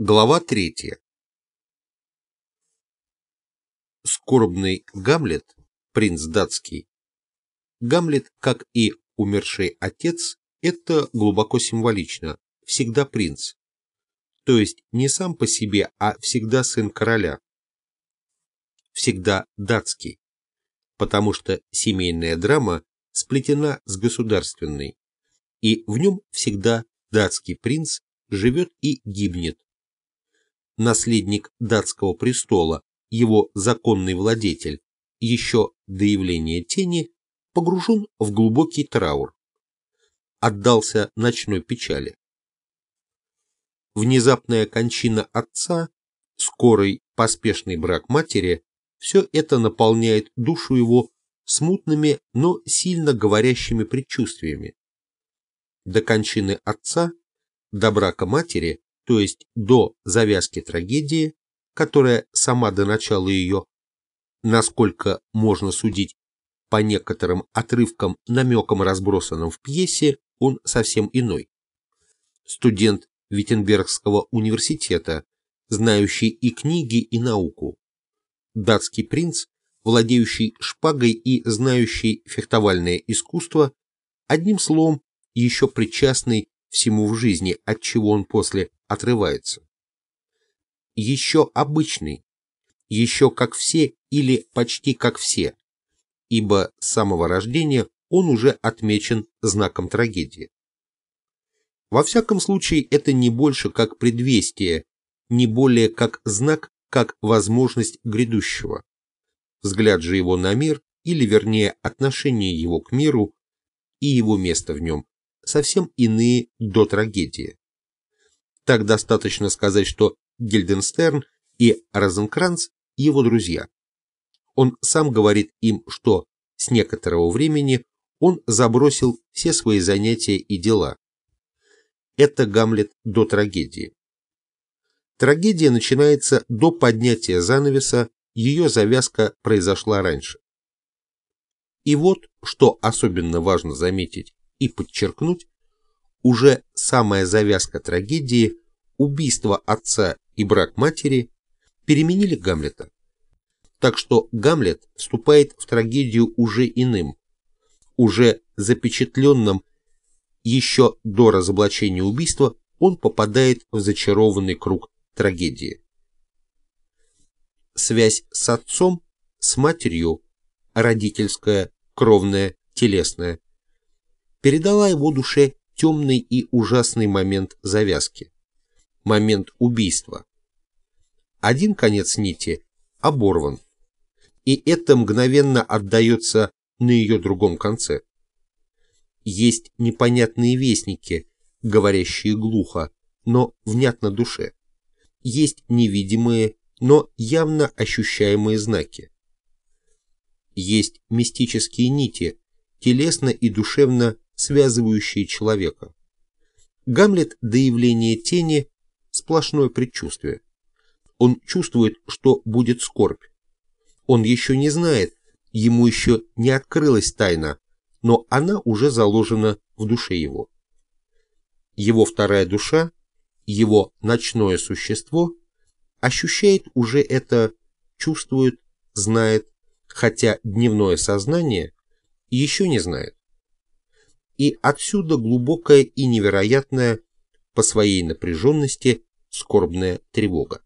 Глава третья. Скорбный Гамлет, принц датский. Гамлет, как и умерший отец, это глубоко символично, всегда принц. То есть не сам по себе, а всегда сын короля. Всегда датский, потому что семейная драма сплетена с государственной, и в нем всегда датский принц живет и гибнет, наследник датского престола, его законный владетель, еще до явления тени, погружен в глубокий траур. Отдался ночной печали. Внезапная кончина отца, скорый поспешный брак матери, все это наполняет душу его смутными, но сильно говорящими предчувствиями. До кончины отца, до брака матери то есть до завязки трагедии, которая сама до начала ее, насколько можно судить по некоторым отрывкам, намекам, разбросанным в пьесе, он совсем иной. Студент Виттенбергского университета, знающий и книги, и науку. Датский принц, владеющий шпагой и знающий фехтовальное искусство, одним словом, еще причастный всему в жизни, от чего он после отрывается. Еще обычный, еще как все или почти как все, ибо с самого рождения он уже отмечен знаком трагедии. Во всяком случае, это не больше как предвестие, не более как знак, как возможность грядущего. Взгляд же его на мир, или вернее отношение его к миру и его место в нем, совсем иные до трагедии. Так достаточно сказать, что Гильденстерн и Розенкранц – его друзья. Он сам говорит им, что с некоторого времени он забросил все свои занятия и дела. Это Гамлет до трагедии. Трагедия начинается до поднятия занавеса, ее завязка произошла раньше. И вот, что особенно важно заметить и подчеркнуть, уже самая завязка трагедии, убийство отца и брак матери переменили Гамлета. Так что Гамлет вступает в трагедию уже иным, уже запечатленным еще до разоблачения убийства, он попадает в зачарованный круг трагедии. Связь с отцом, с матерью, родительская, кровная, телесная, передала его душе темный и ужасный момент завязки, момент убийства. Один конец нити оборван, и это мгновенно отдается на ее другом конце. Есть непонятные вестники, говорящие глухо, но внятно душе. Есть невидимые, но явно ощущаемые знаки. Есть мистические нити, телесно и душевно связывающие человека. Гамлет до явления тени – сплошное предчувствие. Он чувствует, что будет скорбь. Он еще не знает, ему еще не открылась тайна, но она уже заложена в душе его. Его вторая душа, его ночное существо ощущает уже это, чувствует, знает, хотя дневное сознание еще не знает и отсюда глубокая и невероятная по своей напряженности скорбная тревога.